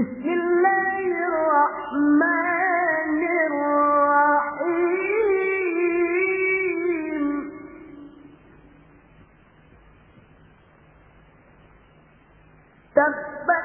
بسم الله الرحمن الرحيم. تبت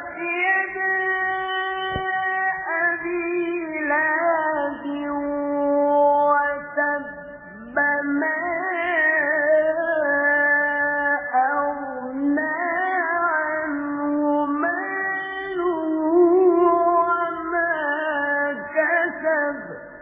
身子。